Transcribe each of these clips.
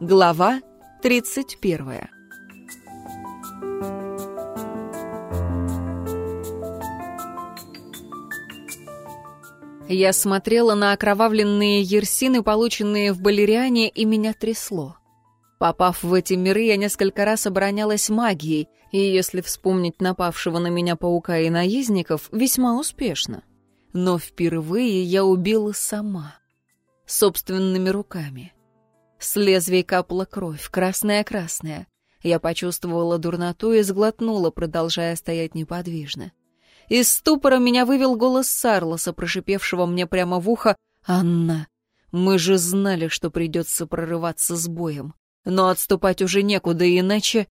Глава 31 Я смотрела на окровавленные ерсины, полученные в балериане, и меня трясло. Попав в эти миры, я несколько раз оборонялась магией, и, если вспомнить напавшего на меня паука и наездников, весьма успешно. Но впервые я убила сама. Собственными руками. С лезвий капала кровь, красная-красная. Я почувствовала дурноту и сглотнула, продолжая стоять неподвижно. Из ступора меня вывел голос Сарлоса, прошипевшего мне прямо в ухо «Анна, мы же знали, что придется прорываться с боем. Но отступать уже некуда, иначе...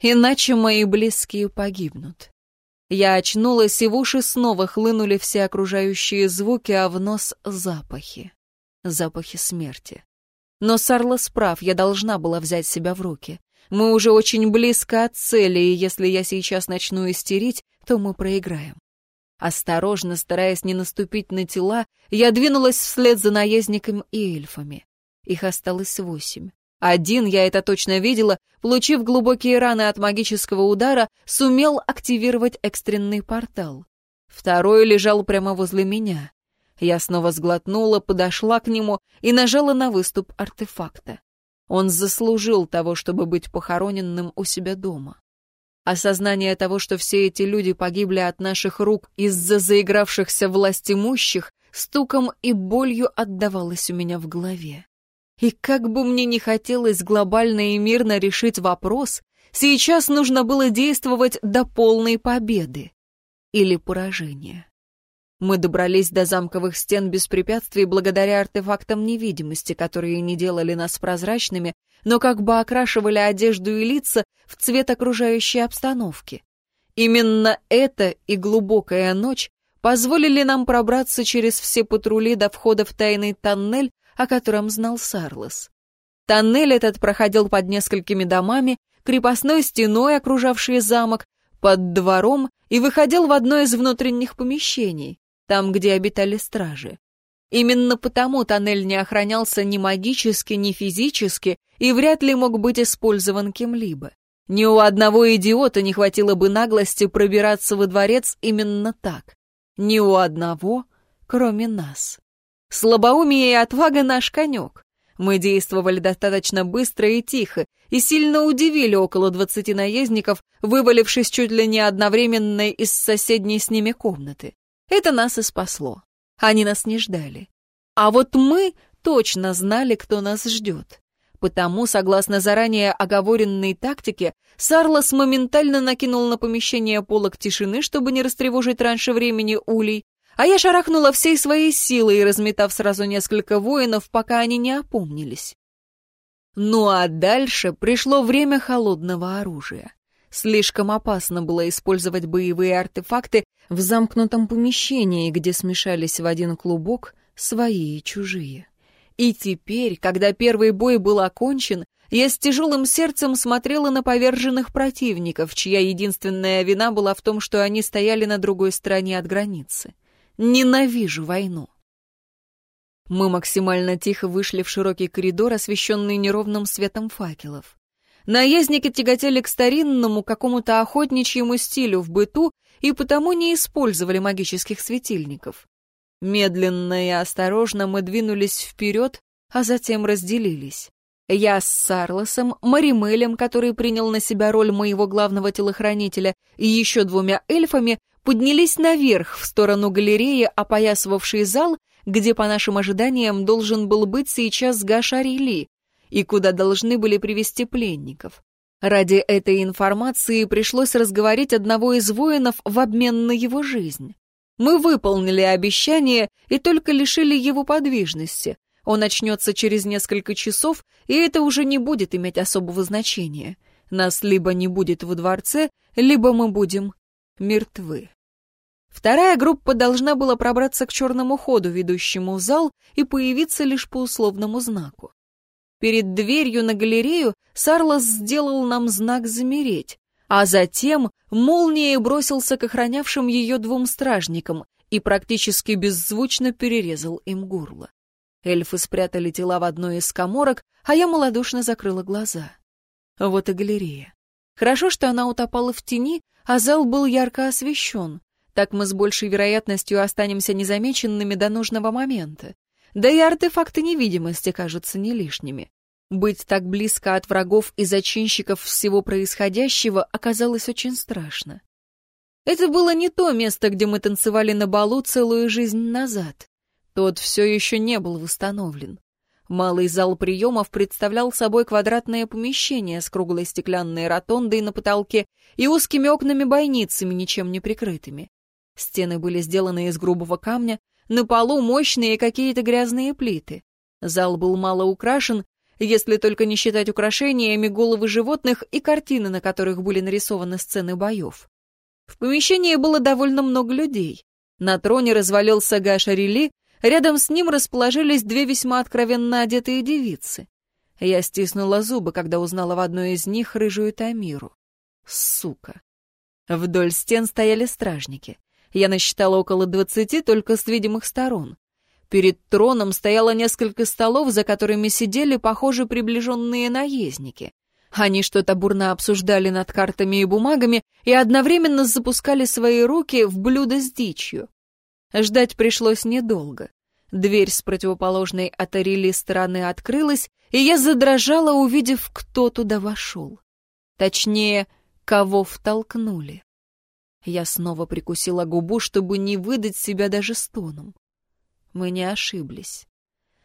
Иначе мои близкие погибнут». Я очнулась, и в уши снова хлынули все окружающие звуки, а в нос — запахи. Запахи смерти. Но Сарлос прав, я должна была взять себя в руки. Мы уже очень близко от цели, и если я сейчас начну истерить, то мы проиграем. Осторожно, стараясь не наступить на тела, я двинулась вслед за наездником и эльфами. Их осталось восемь. Один, я это точно видела, получив глубокие раны от магического удара, сумел активировать экстренный портал. Второй лежал прямо возле меня. Я снова сглотнула, подошла к нему и нажала на выступ артефакта. Он заслужил того, чтобы быть похороненным у себя дома. Осознание того, что все эти люди погибли от наших рук из-за заигравшихся властимущих, стуком и болью отдавалось у меня в голове. И как бы мне не хотелось глобально и мирно решить вопрос, сейчас нужно было действовать до полной победы или поражения. Мы добрались до замковых стен без препятствий благодаря артефактам невидимости, которые не делали нас прозрачными, но как бы окрашивали одежду и лица в цвет окружающей обстановки. Именно это и глубокая ночь позволили нам пробраться через все патрули до входа в тайный тоннель, о котором знал Сарлос. Тоннель этот проходил под несколькими домами, крепостной стеной, окружавшей замок, под двором и выходил в одно из внутренних помещений там, где обитали стражи. Именно потому тоннель не охранялся ни магически, ни физически и вряд ли мог быть использован кем-либо. Ни у одного идиота не хватило бы наглости пробираться во дворец именно так. Ни у одного, кроме нас. Слабоумие и отвага наш конек. Мы действовали достаточно быстро и тихо, и сильно удивили около двадцати наездников, вывалившись чуть ли не одновременно из соседней с ними комнаты. Это нас и спасло. Они нас не ждали. А вот мы точно знали, кто нас ждет. Потому, согласно заранее оговоренной тактике, Сарлос моментально накинул на помещение полок тишины, чтобы не растревожить раньше времени улей, а я шарахнула всей своей силой, разметав сразу несколько воинов, пока они не опомнились. Ну а дальше пришло время холодного оружия. Слишком опасно было использовать боевые артефакты в замкнутом помещении, где смешались в один клубок свои и чужие. И теперь, когда первый бой был окончен, я с тяжелым сердцем смотрела на поверженных противников, чья единственная вина была в том, что они стояли на другой стороне от границы. Ненавижу войну. Мы максимально тихо вышли в широкий коридор, освещенный неровным светом факелов. Наездники тяготели к старинному какому-то охотничьему стилю в быту и потому не использовали магических светильников. Медленно и осторожно мы двинулись вперед, а затем разделились. Я с Сарлосом, Маримелем, который принял на себя роль моего главного телохранителя, и еще двумя эльфами поднялись наверх, в сторону галереи, опоясывавшей зал, где, по нашим ожиданиям, должен был быть сейчас Гашарили, и куда должны были привести пленников. Ради этой информации пришлось разговорить одного из воинов в обмен на его жизнь. Мы выполнили обещание и только лишили его подвижности. Он очнется через несколько часов, и это уже не будет иметь особого значения. Нас либо не будет во дворце, либо мы будем мертвы. Вторая группа должна была пробраться к черному ходу, ведущему в зал, и появиться лишь по условному знаку. Перед дверью на галерею Сарлос сделал нам знак «замереть», а затем молнией бросился к охранявшим ее двум стражникам и практически беззвучно перерезал им горло. Эльфы спрятали тела в одной из коморок, а я малодушно закрыла глаза. Вот и галерея. Хорошо, что она утопала в тени, а зал был ярко освещен. Так мы с большей вероятностью останемся незамеченными до нужного момента. Да и артефакты невидимости кажутся не лишними. Быть так близко от врагов и зачинщиков всего происходящего оказалось очень страшно. Это было не то место, где мы танцевали на балу целую жизнь назад. Тот все еще не был восстановлен. Малый зал приемов представлял собой квадратное помещение с круглой стеклянной ротондой на потолке и узкими окнами-бойницами, ничем не прикрытыми. Стены были сделаны из грубого камня, на полу мощные какие-то грязные плиты. Зал был мало украшен, если только не считать украшениями головы животных и картины, на которых были нарисованы сцены боев. В помещении было довольно много людей. На троне развалился Гаша Рели, рядом с ним расположились две весьма откровенно одетые девицы. Я стиснула зубы, когда узнала в одной из них рыжую Тамиру. Сука. Вдоль стен стояли стражники. Я насчитала около двадцати только с видимых сторон. Перед троном стояло несколько столов, за которыми сидели, похоже, приближенные наездники. Они что-то бурно обсуждали над картами и бумагами и одновременно запускали свои руки в блюдо с дичью. Ждать пришлось недолго. Дверь с противоположной от Арили стороны открылась, и я задрожала, увидев, кто туда вошел. Точнее, кого втолкнули. Я снова прикусила губу, чтобы не выдать себя даже стоном. Мы не ошиблись.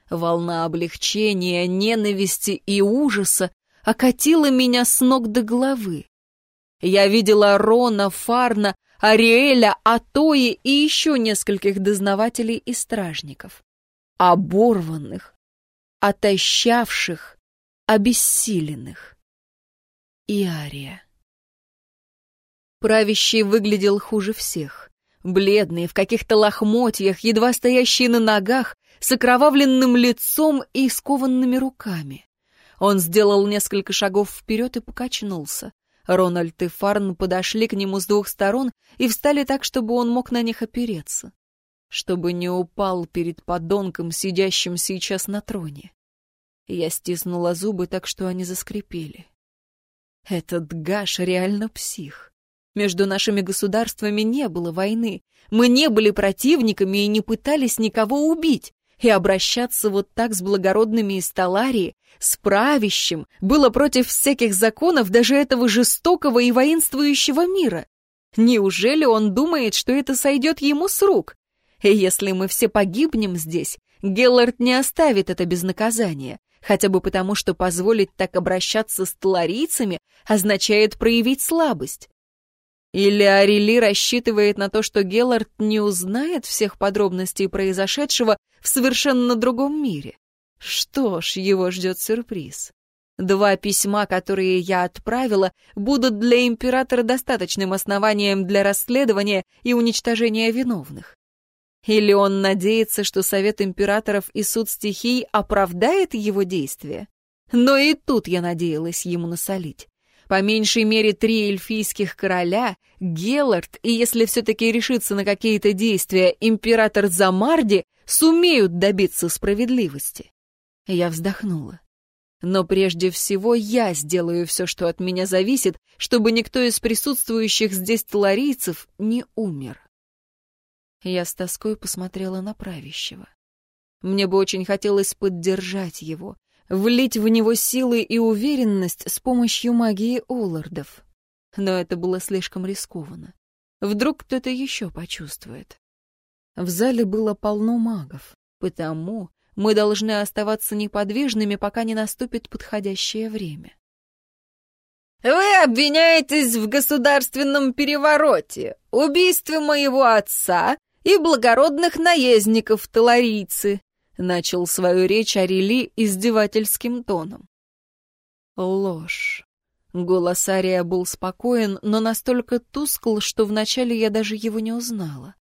Волна облегчения, ненависти и ужаса окатила меня с ног до головы. Я видела Рона, Фарна, Ариэля, Атои и еще нескольких дознавателей и стражников. Оборванных, отощавших, обессиленных. И Ария. Правящий выглядел хуже всех бледный, в каких-то лохмотьях, едва стоящий на ногах, с окровавленным лицом и скованными руками. Он сделал несколько шагов вперед и покачнулся. Рональд и Фарн подошли к нему с двух сторон и встали так, чтобы он мог на них опереться. Чтобы не упал перед подонком, сидящим сейчас на троне. Я стиснула зубы так, что они заскрипели. Этот Гаш реально псих. Между нашими государствами не было войны. Мы не были противниками и не пытались никого убить. И обращаться вот так с благородными из Таларии, с правящим, было против всяких законов даже этого жестокого и воинствующего мира. Неужели он думает, что это сойдет ему с рук? И если мы все погибнем здесь, Геллард не оставит это без наказания, хотя бы потому, что позволить так обращаться с таларийцами означает проявить слабость. Или Арели рассчитывает на то, что Геллард не узнает всех подробностей произошедшего в совершенно другом мире? Что ж, его ждет сюрприз. Два письма, которые я отправила, будут для императора достаточным основанием для расследования и уничтожения виновных. Или он надеется, что Совет императоров и суд стихий оправдает его действия? Но и тут я надеялась ему насолить. По меньшей мере три эльфийских короля, Геллард и, если все-таки решится на какие-то действия, император Замарди сумеют добиться справедливости. Я вздохнула. Но прежде всего я сделаю все, что от меня зависит, чтобы никто из присутствующих здесь таларийцев не умер. Я с тоской посмотрела на правящего. Мне бы очень хотелось поддержать его, влить в него силы и уверенность с помощью магии Оллардов. Но это было слишком рискованно. Вдруг кто-то еще почувствует. В зале было полно магов, потому мы должны оставаться неподвижными, пока не наступит подходящее время. «Вы обвиняетесь в государственном перевороте, убийстве моего отца и благородных наездников таларийцы», Начал свою речь Арели издевательским тоном. Ложь. Голос Ария был спокоен, но настолько тускл, что вначале я даже его не узнала.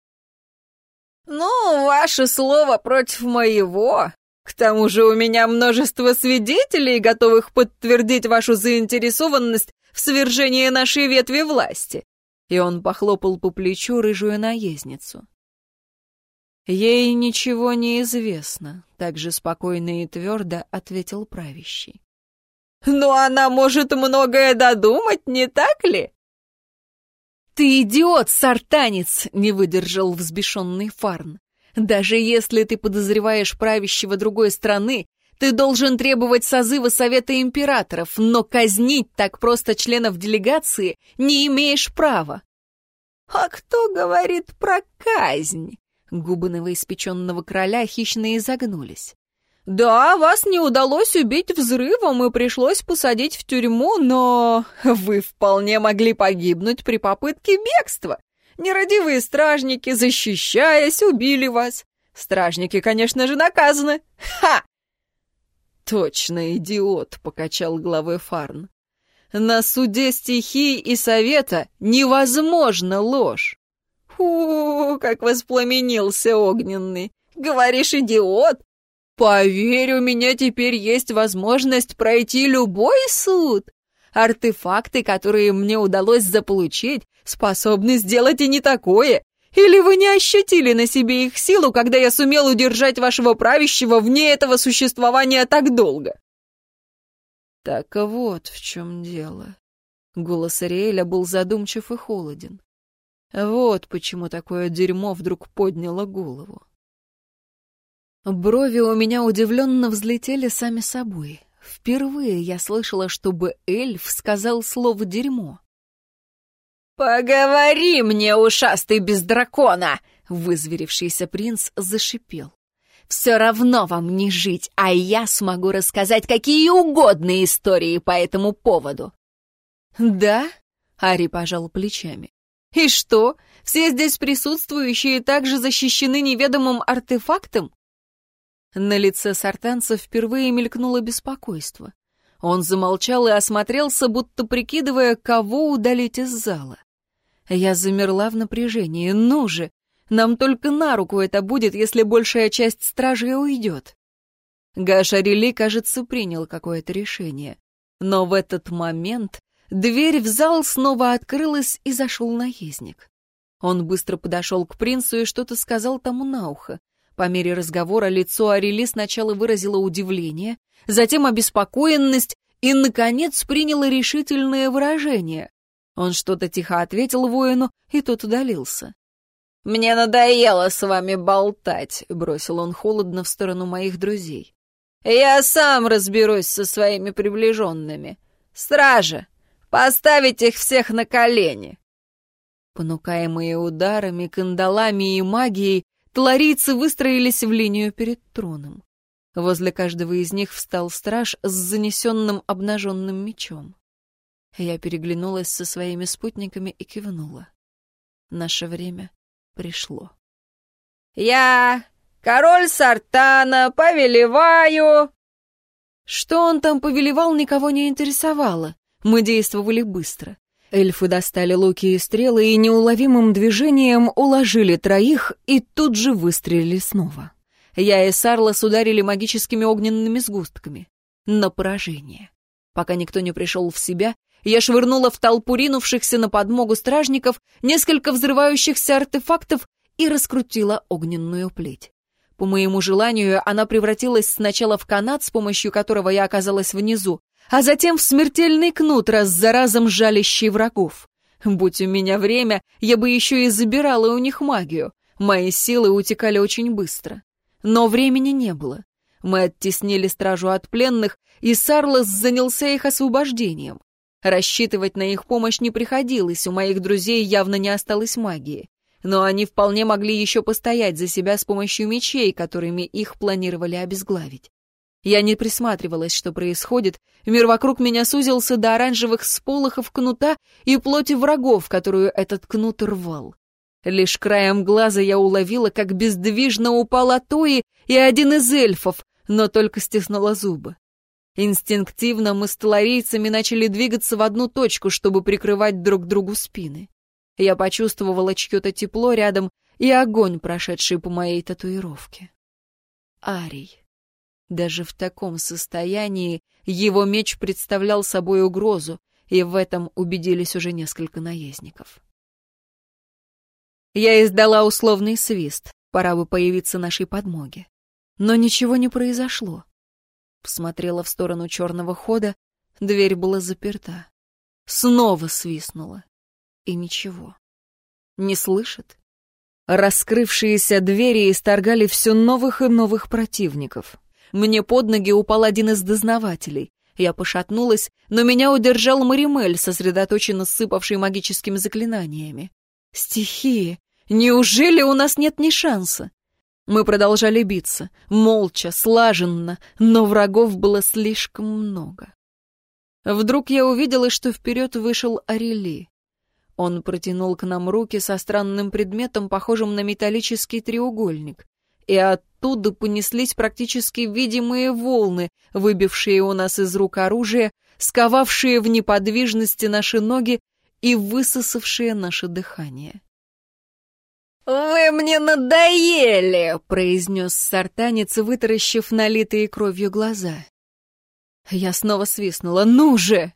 «Ну, ваше слово против моего. К тому же у меня множество свидетелей, готовых подтвердить вашу заинтересованность в свержение нашей ветви власти!» И он похлопал по плечу рыжую наездницу. «Ей ничего не известно», — так же спокойно и твердо ответил правящий. «Но она может многое додумать, не так ли?» «Ты идиот, сартанец!» — не выдержал взбешенный Фарн. «Даже если ты подозреваешь правящего другой страны, ты должен требовать созыва Совета Императоров, но казнить так просто членов делегации не имеешь права». «А кто говорит про казнь?» Губы новоиспеченного короля хищно изогнулись. «Да, вас не удалось убить взрывом и пришлось посадить в тюрьму, но вы вполне могли погибнуть при попытке бегства. Нерадивые стражники, защищаясь, убили вас. Стражники, конечно же, наказаны. Ха!» «Точно идиот», — покачал головой Фарн. «На суде стихий и совета невозможно ложь». «Фу, как воспламенился огненный! Говоришь, идиот? Поверь, у меня теперь есть возможность пройти любой суд. Артефакты, которые мне удалось заполучить, способны сделать и не такое. Или вы не ощутили на себе их силу, когда я сумел удержать вашего правящего вне этого существования так долго?» «Так вот в чем дело». Голос Ариэля был задумчив и холоден. Вот почему такое дерьмо вдруг подняло голову. Брови у меня удивленно взлетели сами собой. Впервые я слышала, чтобы эльф сказал слово «дерьмо». «Поговори мне, ушастый без дракона!» Вызверившийся принц зашипел. «Все равно вам не жить, а я смогу рассказать какие угодно истории по этому поводу». «Да?» — Ари пожал плечами. «И что, все здесь присутствующие также защищены неведомым артефактом?» На лице сартанца впервые мелькнуло беспокойство. Он замолчал и осмотрелся, будто прикидывая, кого удалить из зала. Я замерла в напряжении. «Ну же! Нам только на руку это будет, если большая часть стражей уйдет!» Гашарили, кажется, принял какое-то решение. Но в этот момент дверь в зал снова открылась, и зашел наездник. Он быстро подошел к принцу и что-то сказал тому на ухо. По мере разговора лицо Арели сначала выразило удивление, затем обеспокоенность и, наконец, приняло решительное выражение. Он что-то тихо ответил воину, и тот удалился. «Мне надоело с вами болтать», — бросил он холодно в сторону моих друзей. «Я сам разберусь со своими приближенными. Стража, поставить их всех на колени!» Понукаемые ударами, кандалами и магией, Тларийцы выстроились в линию перед троном. Возле каждого из них встал страж с занесенным обнаженным мечом. Я переглянулась со своими спутниками и кивнула. Наше время пришло. «Я, король Сартана, повелеваю...» Что он там повелевал, никого не интересовало. Мы действовали быстро. Эльфы достали луки и стрелы и неуловимым движением уложили троих и тут же выстрелили снова. Я и Сарлас ударили магическими огненными сгустками. На поражение. Пока никто не пришел в себя, я швырнула в толпу ринувшихся на подмогу стражников несколько взрывающихся артефактов и раскрутила огненную плеть. По моему желанию, она превратилась сначала в канат, с помощью которого я оказалась внизу, а затем в смертельный кнут, раз за разом жалящий врагов. Будь у меня время, я бы еще и забирала у них магию. Мои силы утекали очень быстро. Но времени не было. Мы оттеснили стражу от пленных, и Сарлос занялся их освобождением. Рассчитывать на их помощь не приходилось, у моих друзей явно не осталось магии. Но они вполне могли еще постоять за себя с помощью мечей, которыми их планировали обезглавить. Я не присматривалась, что происходит. Мир вокруг меня сузился до оранжевых сполохов кнута и плоти врагов, которую этот кнут рвал. Лишь краем глаза я уловила, как бездвижно упал Атои и один из эльфов, но только стиснула зубы. Инстинктивно мы с таларийцами начали двигаться в одну точку, чтобы прикрывать друг другу спины. Я почувствовала чье-то тепло рядом и огонь, прошедший по моей татуировке. Арий. Даже в таком состоянии его меч представлял собой угрозу. и в этом убедились уже несколько наездников. Я издала условный свист, пора бы появиться нашей подмоге. Но ничего не произошло. Посмотрела в сторону черного хода, дверь была заперта. Снова свистнула. И ничего. Не слышит? Раскрывшиеся двери исторгали все новых и новых противников. Мне под ноги упал один из дознавателей. Я пошатнулась, но меня удержал Маримель, сосредоточенно сыпавший магическими заклинаниями. Стихии! Неужели у нас нет ни шанса? Мы продолжали биться, молча, слаженно, но врагов было слишком много. Вдруг я увидела, что вперед вышел Арели. Он протянул к нам руки со странным предметом, похожим на металлический треугольник и оттуда понеслись практически видимые волны, выбившие у нас из рук оружие, сковавшие в неподвижности наши ноги и высосавшие наше дыхание. «Вы мне надоели!» — произнес сартанец, вытаращив налитые кровью глаза. Я снова свистнула. «Ну же!»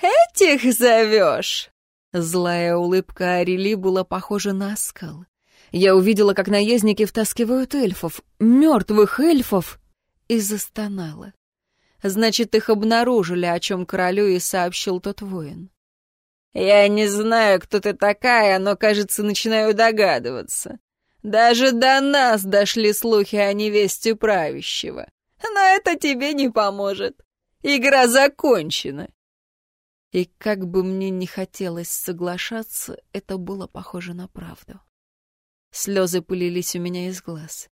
«Этих зовешь?» Злая улыбка Арели была похожа на оскал. Я увидела, как наездники втаскивают эльфов, мертвых эльфов, и застонала. Значит, их обнаружили, о чем королю и сообщил тот воин. «Я не знаю, кто ты такая, но, кажется, начинаю догадываться. Даже до нас дошли слухи о невесте правящего. Но это тебе не поможет. Игра закончена». И как бы мне не хотелось соглашаться, это было похоже на правду. Слезы пылились у меня из глаз.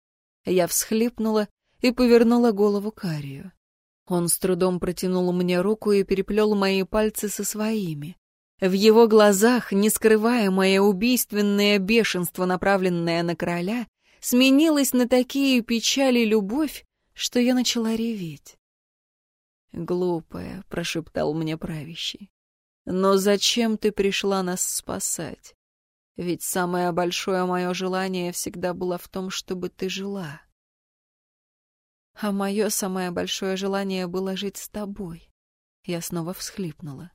Я всхлипнула и повернула голову к Арию. Он с трудом протянул мне руку и переплел мои пальцы со своими. В его глазах, не скрываемое убийственное бешенство, направленное на короля, сменилось на такие печали любовь, что я начала реветь. «Глупая», — прошептал мне правящий. «Но зачем ты пришла нас спасать? Ведь самое большое мое желание всегда было в том, чтобы ты жила. А мое самое большое желание было жить с тобой. Я снова всхлипнула.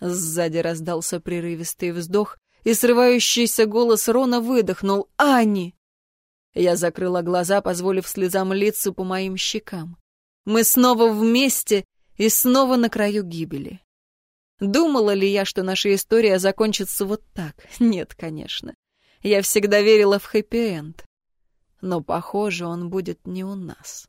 Сзади раздался прерывистый вздох, и срывающийся голос Рона выдохнул «Ани!». Я закрыла глаза, позволив слезам литься по моим щекам. Мы снова вместе и снова на краю гибели. Думала ли я, что наша история закончится вот так? Нет, конечно. Я всегда верила в хэппи-энд. Но, похоже, он будет не у нас.